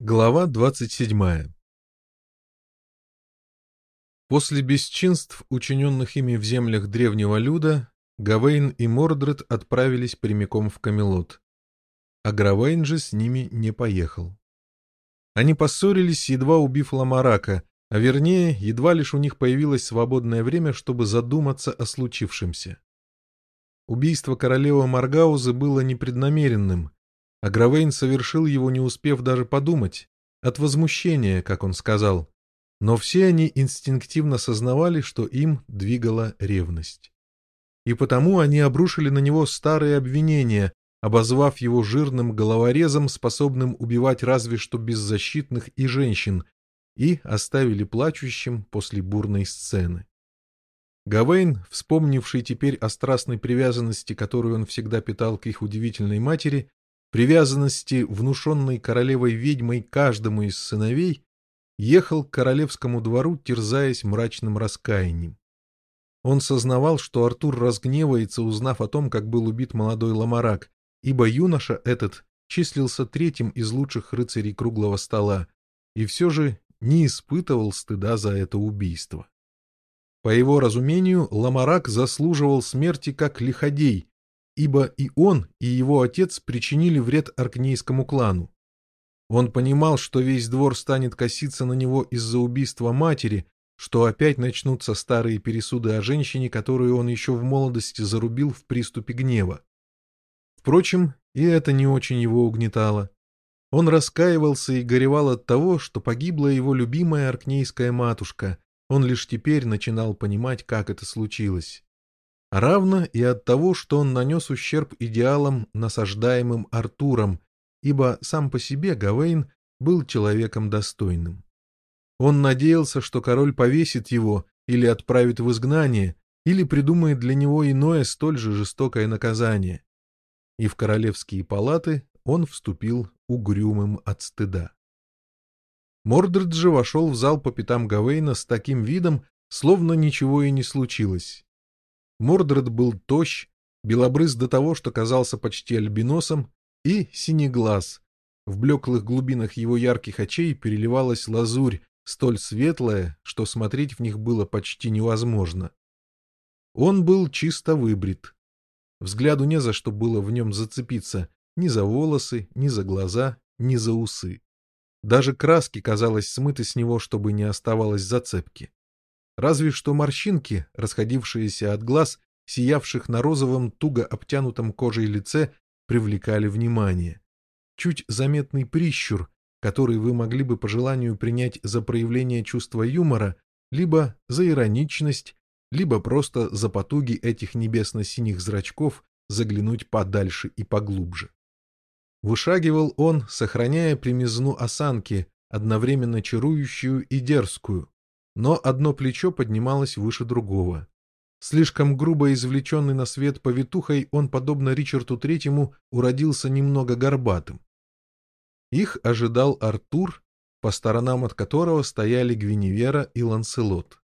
Глава 27 После бесчинств, учиненных ими в землях древнего люда, Гавейн и Мордред отправились прямиком в Камелот. А Гравейн же с ними не поехал. Они поссорились, едва убив Ламарака, а вернее, едва лишь у них появилось свободное время, чтобы задуматься о случившемся. Убийство королевы Маргаузы было непреднамеренным, а Гравейн совершил его, не успев даже подумать, от возмущения, как он сказал. Но все они инстинктивно сознавали, что им двигала ревность. И потому они обрушили на него старые обвинения, обозвав его жирным головорезом, способным убивать разве что беззащитных и женщин, и оставили плачущим после бурной сцены. Гавейн, вспомнивший теперь о страстной привязанности, которую он всегда питал к их удивительной матери, привязанности, внушенной королевой-ведьмой каждому из сыновей, ехал к королевскому двору, терзаясь мрачным раскаянием. Он сознавал, что Артур разгневается, узнав о том, как был убит молодой Ламарак, ибо юноша этот числился третьим из лучших рыцарей круглого стола, и все же не испытывал стыда за это убийство. По его разумению, Ламарак заслуживал смерти как лиходей, ибо и он, и его отец причинили вред аркнейскому клану. Он понимал, что весь двор станет коситься на него из-за убийства матери, что опять начнутся старые пересуды о женщине, которую он еще в молодости зарубил в приступе гнева. Впрочем, и это не очень его угнетало. Он раскаивался и горевал от того, что погибла его любимая аркнейская матушка. Он лишь теперь начинал понимать, как это случилось равно и от того, что он нанес ущерб идеалам, насаждаемым Артуром, ибо сам по себе Гавейн был человеком достойным. Он надеялся, что король повесит его или отправит в изгнание, или придумает для него иное столь же жестокое наказание. И в королевские палаты он вступил угрюмым от стыда. Мордред же вошел в зал по пятам Гавейна с таким видом, словно ничего и не случилось. Мордред был тощ, белобрыз до того, что казался почти альбиносом, и синеглаз. В блеклых глубинах его ярких очей переливалась лазурь, столь светлая, что смотреть в них было почти невозможно. Он был чисто выбрит. Взгляду не за что было в нем зацепиться, ни за волосы, ни за глаза, ни за усы. Даже краски, казалось, смыты с него, чтобы не оставалось зацепки. Разве что морщинки, расходившиеся от глаз, сиявших на розовом, туго обтянутом кожей лице, привлекали внимание. Чуть заметный прищур, который вы могли бы по желанию принять за проявление чувства юмора, либо за ироничность, либо просто за потуги этих небесно-синих зрачков заглянуть подальше и поглубже. Вышагивал он, сохраняя примизну осанки, одновременно чарующую и дерзкую, но одно плечо поднималось выше другого. Слишком грубо извлеченный на свет повитухой, он, подобно Ричарду Третьему, уродился немного горбатым. Их ожидал Артур, по сторонам от которого стояли Гвиневера и Ланселот.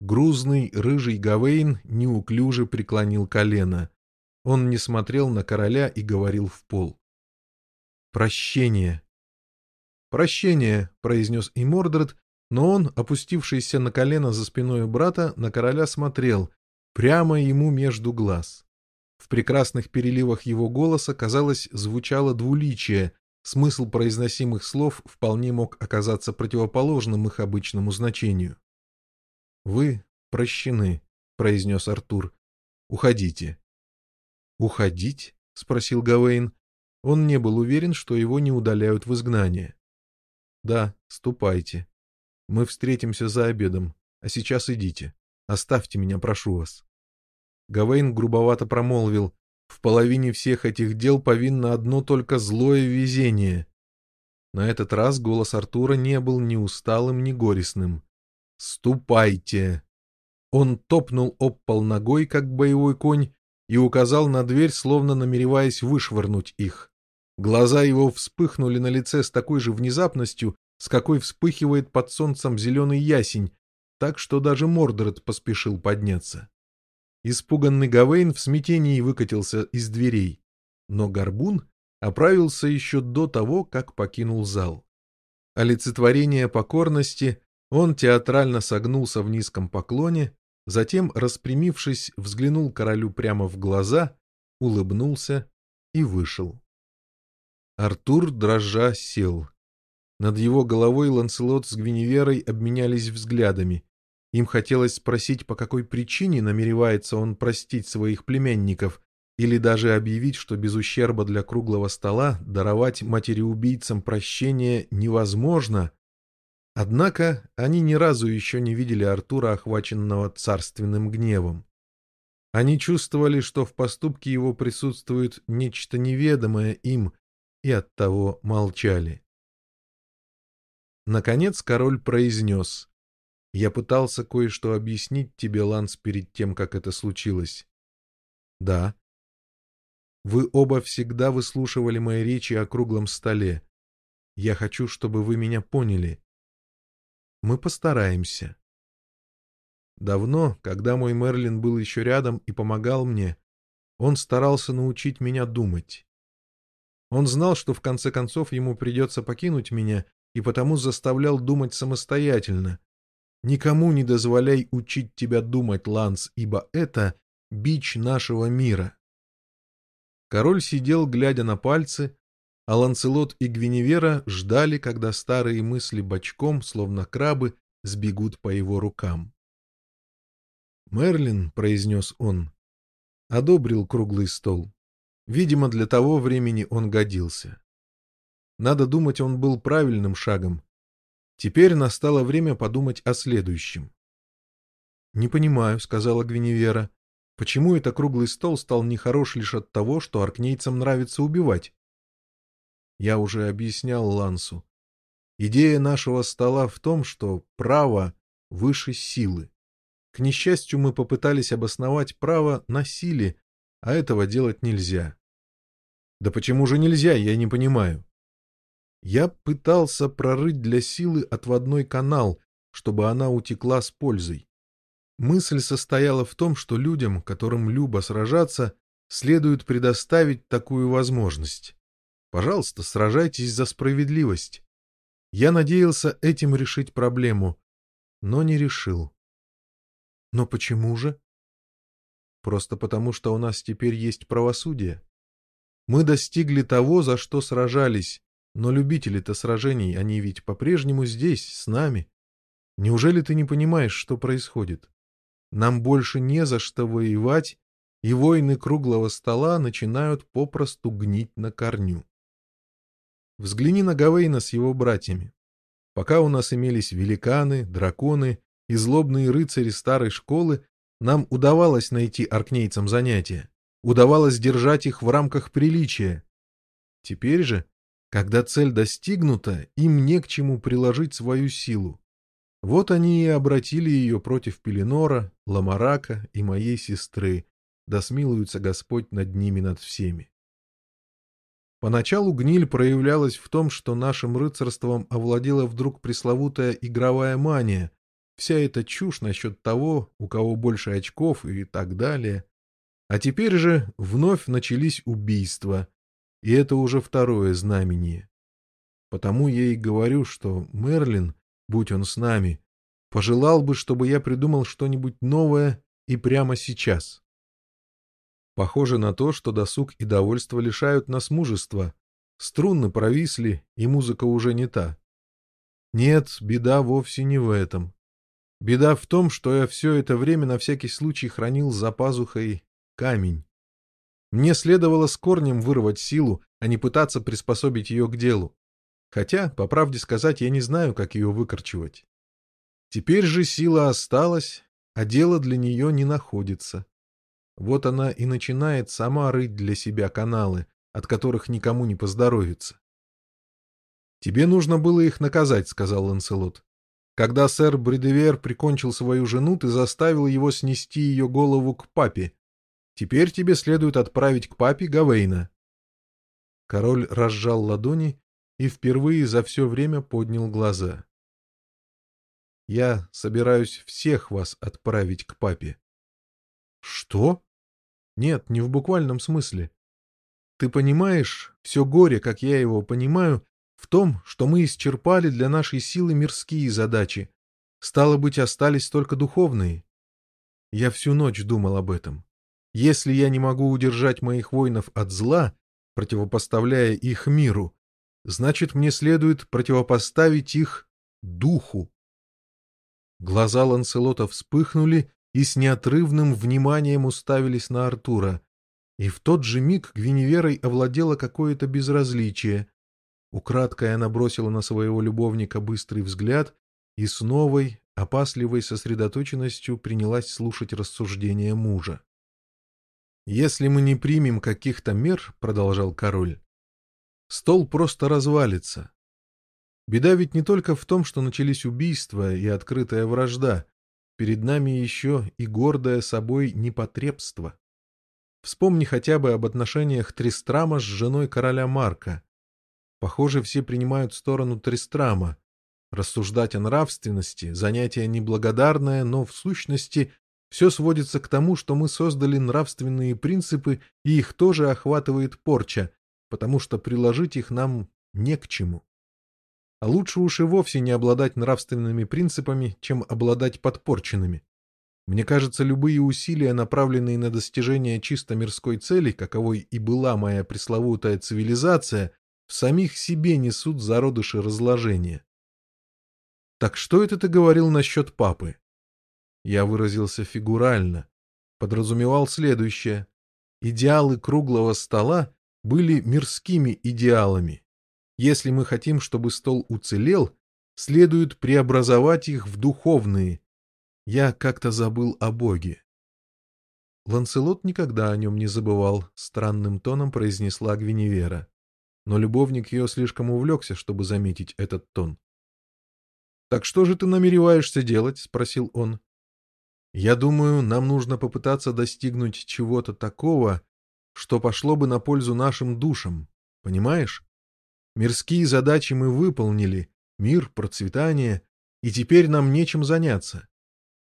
Грузный, рыжий Гавейн неуклюже преклонил колено. Он не смотрел на короля и говорил в пол. «Прощение!» «Прощение!» — произнес и Мордред, но он, опустившийся на колено за спиной брата, на короля смотрел, прямо ему между глаз. В прекрасных переливах его голоса, казалось, звучало двуличие, смысл произносимых слов вполне мог оказаться противоположным их обычному значению. «Вы прощены», — произнес Артур. «Уходите». «Уходить?» — спросил Гавейн. Он не был уверен, что его не удаляют в изгнание. «Да, ступайте», мы встретимся за обедом, а сейчас идите. Оставьте меня, прошу вас. Гавейн грубовато промолвил. В половине всех этих дел повинно одно только злое везение. На этот раз голос Артура не был ни усталым, ни горестным. «Ступайте!» Он топнул об пол ногой, как боевой конь, и указал на дверь, словно намереваясь вышвырнуть их. Глаза его вспыхнули на лице с такой же внезапностью, с какой вспыхивает под солнцем зеленый ясень, так что даже Мордред поспешил подняться. Испуганный Гавейн в смятении выкатился из дверей, но Горбун, оправился еще до того, как покинул зал. Олицетворение покорности, он театрально согнулся в низком поклоне, затем, распрямившись, взглянул королю прямо в глаза, улыбнулся и вышел. Артур, дрожа, сел. Над его головой Ланселот с Гвиневерой обменялись взглядами. Им хотелось спросить, по какой причине намеревается он простить своих племянников, или даже объявить, что без ущерба для круглого стола даровать матери-убийцам прощение невозможно. Однако они ни разу еще не видели Артура, охваченного царственным гневом. Они чувствовали, что в поступке его присутствует нечто неведомое им, и оттого молчали. Наконец король произнес. «Я пытался кое-что объяснить тебе, Ланс, перед тем, как это случилось». «Да». «Вы оба всегда выслушивали мои речи о круглом столе. Я хочу, чтобы вы меня поняли. Мы постараемся». Давно, когда мой Мерлин был еще рядом и помогал мне, он старался научить меня думать. Он знал, что в конце концов ему придется покинуть меня, и потому заставлял думать самостоятельно. Никому не дозволяй учить тебя думать, Ланс, ибо это бич нашего мира. Король сидел, глядя на пальцы, а Ланцелот и Гвиневера ждали, когда старые мысли бочком, словно крабы, сбегут по его рукам. «Мерлин», — произнес он, — одобрил круглый стол. Видимо, для того времени он годился. Надо думать, он был правильным шагом. Теперь настало время подумать о следующем. «Не понимаю», — сказала Гвиневера, — «почему это круглый стол стал нехорош лишь от того, что аркнейцам нравится убивать?» Я уже объяснял Лансу. Идея нашего стола в том, что право выше силы. К несчастью, мы попытались обосновать право на силе, а этого делать нельзя. Да почему же нельзя, я не понимаю. Я пытался прорыть для силы отводной канал, чтобы она утекла с пользой. Мысль состояла в том, что людям, которым любо сражаться, следует предоставить такую возможность. Пожалуйста, сражайтесь за справедливость. Я надеялся этим решить проблему, но не решил. Но почему же? Просто потому, что у нас теперь есть правосудие. Мы достигли того, за что сражались, но любители-то сражений, они ведь по-прежнему здесь, с нами. Неужели ты не понимаешь, что происходит? Нам больше не за что воевать, и войны круглого стола начинают попросту гнить на корню. Взгляни на Гавейна с его братьями. Пока у нас имелись великаны, драконы и злобные рыцари старой школы, нам удавалось найти аркнейцам занятия, удавалось держать их в рамках приличия. Теперь же, когда цель достигнута, им не к чему приложить свою силу. Вот они и обратили ее против Пеленора, Ламарака и моей сестры, да смилуется Господь над ними над всеми. Поначалу гниль проявлялась в том, что нашим рыцарством овладела вдруг пресловутая игровая мания, Вся эта чушь насчет того, у кого больше очков и так далее. А теперь же вновь начались убийства, и это уже второе знамение. Потому я и говорю, что Мерлин, будь он с нами, пожелал бы, чтобы я придумал что-нибудь новое и прямо сейчас. Похоже на то, что досуг и довольство лишают нас мужества. Струны провисли, и музыка уже не та. Нет, беда вовсе не в этом. Беда в том, что я все это время на всякий случай хранил за пазухой камень. Мне следовало с корнем вырвать силу, а не пытаться приспособить ее к делу. Хотя, по правде сказать, я не знаю, как ее выкорчевать. Теперь же сила осталась, а дело для нее не находится. Вот она и начинает сама рыть для себя каналы, от которых никому не поздоровится. «Тебе нужно было их наказать», — сказал Ланселот. Когда сэр Бредевер прикончил свою жену, ты заставил его снести ее голову к папе. Теперь тебе следует отправить к папе Гавейна. Король разжал ладони и впервые за все время поднял глаза. «Я собираюсь всех вас отправить к папе». «Что?» «Нет, не в буквальном смысле. Ты понимаешь, все горе, как я его понимаю, в том, что мы исчерпали для нашей силы мирские задачи. Стало быть, остались только духовные. Я всю ночь думал об этом. Если я не могу удержать моих воинов от зла, противопоставляя их миру, значит, мне следует противопоставить их духу. Глаза Ланселота вспыхнули и с неотрывным вниманием уставились на Артура. И в тот же миг Гвиневерой овладело какое-то безразличие. Украдкой она бросила на своего любовника быстрый взгляд и с новой, опасливой сосредоточенностью принялась слушать рассуждения мужа. «Если мы не примем каких-то мер, — продолжал король, — стол просто развалится. Беда ведь не только в том, что начались убийства и открытая вражда. Перед нами еще и гордое собой непотребство. Вспомни хотя бы об отношениях Тристрама с женой короля Марка. Похоже, все принимают сторону Тристрама. Рассуждать о нравственности — занятие неблагодарное, но в сущности все сводится к тому, что мы создали нравственные принципы, и их тоже охватывает порча, потому что приложить их нам не к чему. А лучше уж и вовсе не обладать нравственными принципами, чем обладать подпорченными. Мне кажется, любые усилия, направленные на достижение чисто мирской цели, каковой и была моя пресловутая цивилизация, в самих себе несут зародыши разложения. Так что это ты говорил насчет папы? Я выразился фигурально. Подразумевал следующее. Идеалы круглого стола были мирскими идеалами. Если мы хотим, чтобы стол уцелел, следует преобразовать их в духовные. Я как-то забыл о Боге. Ланселот никогда о нем не забывал, странным тоном произнесла Гвиневера. Но любовник ее слишком увлекся, чтобы заметить этот тон. — Так что же ты намереваешься делать? — спросил он. Я думаю, нам нужно попытаться достигнуть чего-то такого, что пошло бы на пользу нашим душам. Понимаешь? Мирские задачи мы выполнили, мир, процветание, и теперь нам нечем заняться.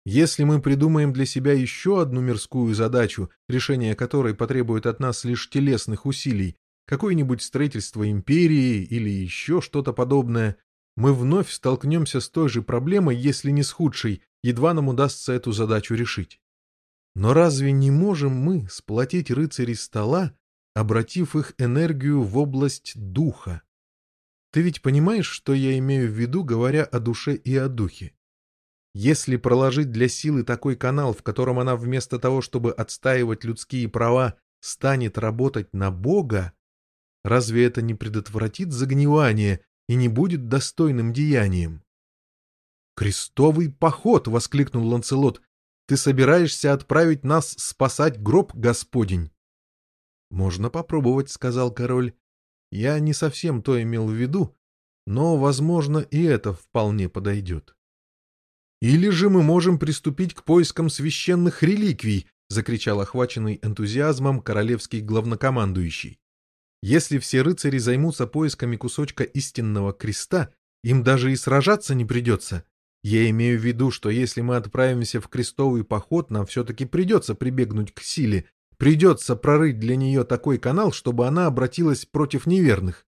Если мы придумаем для себя еще одну мирскую задачу, решение которой потребует от нас лишь телесных усилий, какое-нибудь строительство империи или еще что-то подобное, мы вновь столкнемся с той же проблемой, если не с худшей, едва нам удастся эту задачу решить. Но разве не можем мы сплотить рыцарей стола, обратив их энергию в область духа? Ты ведь понимаешь, что я имею в виду, говоря о душе и о духе? Если проложить для силы такой канал, в котором она вместо того, чтобы отстаивать людские права, станет работать на Бога, разве это не предотвратит загнивание и не будет достойным деянием? «Крестовый поход!» — воскликнул Ланцелот. «Ты собираешься отправить нас спасать гроб, Господень?» «Можно попробовать», — сказал король. «Я не совсем то имел в виду, но, возможно, и это вполне подойдет». «Или же мы можем приступить к поискам священных реликвий», — закричал охваченный энтузиазмом королевский главнокомандующий. «Если все рыцари займутся поисками кусочка истинного креста, им даже и сражаться не придется. Я имею в виду, что если мы отправимся в крестовый поход, нам все-таки придется прибегнуть к силе, придется прорыть для нее такой канал, чтобы она обратилась против неверных.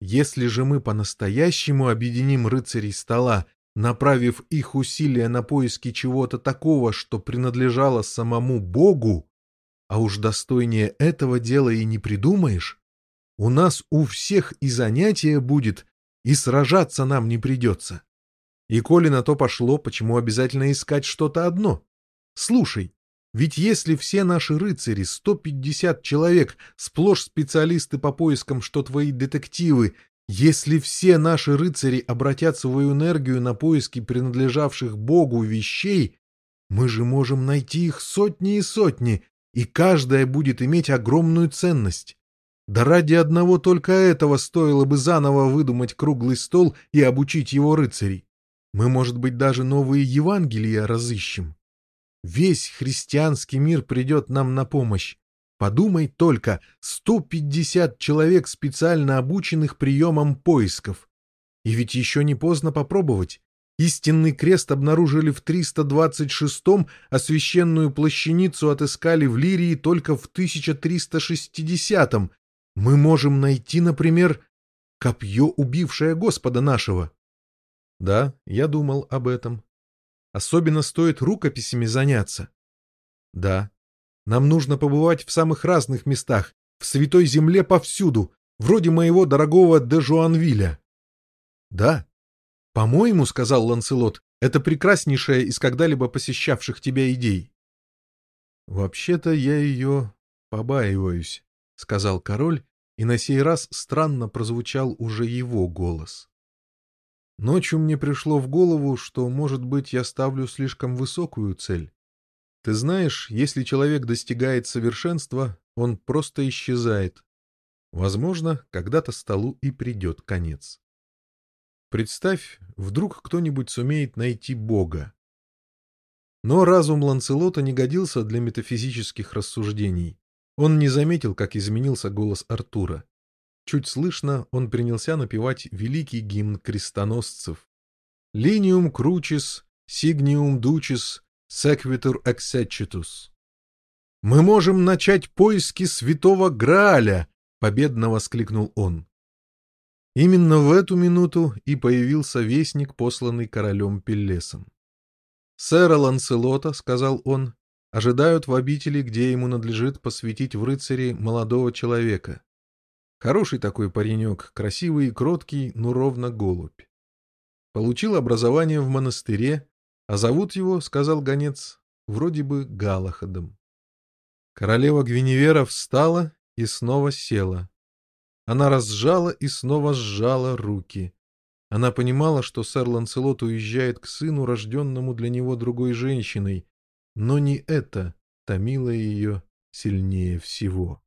Если же мы по-настоящему объединим рыцарей стола, направив их усилия на поиски чего-то такого, что принадлежало самому Богу, а уж достойнее этого дела и не придумаешь, у нас у всех и занятие будет, и сражаться нам не придется. И коли на то пошло, почему обязательно искать что-то одно? Слушай, ведь если все наши рыцари, 150 человек, сплошь специалисты по поискам, что твои детективы, если все наши рыцари обратят свою энергию на поиски принадлежавших Богу вещей, мы же можем найти их сотни и сотни, и каждая будет иметь огромную ценность. Да ради одного только этого стоило бы заново выдумать круглый стол и обучить его рыцарей. Мы, может быть, даже новые Евангелия разыщем. Весь христианский мир придет нам на помощь. Подумай только, 150 человек, специально обученных приемом поисков. И ведь еще не поздно попробовать. Истинный крест обнаружили в 326-м, а священную плащаницу отыскали в Лирии только в 1360-м. Мы можем найти, например, копье, убившее Господа нашего. Да, я думал об этом. Особенно стоит рукописями заняться. Да, нам нужно побывать в самых разных местах, в Святой Земле повсюду, вроде моего дорогого де Жуанвиля. Да, по-моему, — сказал Ланселот, — это прекраснейшая из когда-либо посещавших тебя идей. Вообще-то я ее побаиваюсь, — сказал король, и на сей раз странно прозвучал уже его голос. Ночью мне пришло в голову, что, может быть, я ставлю слишком высокую цель. Ты знаешь, если человек достигает совершенства, он просто исчезает. Возможно, когда-то столу и придет конец. Представь, вдруг кто-нибудь сумеет найти Бога. Но разум Ланцелота не годился для метафизических рассуждений. Он не заметил, как изменился голос Артура. Чуть слышно, он принялся напевать великий гимн крестоносцев. «Линиум кручис, сигниум дучис, секвитур excechitus». «Мы можем начать поиски святого Грааля!» — победно воскликнул он. Именно в эту минуту и появился вестник, посланный королем Пеллесом. «Сэра Ланселота», — сказал он, — «ожидают в обители, где ему надлежит посвятить в рыцари молодого человека. Хороший такой паренек, красивый и кроткий, но ровно голубь. Получил образование в монастыре, а зовут его, сказал гонец, вроде бы Галахадом. Королева Гвиневера встала и снова села. Она разжала и снова сжала руки. Она понимала, что сэр Ланселот уезжает к сыну, рожденному для него другой женщиной, но не это томило ее сильнее всего.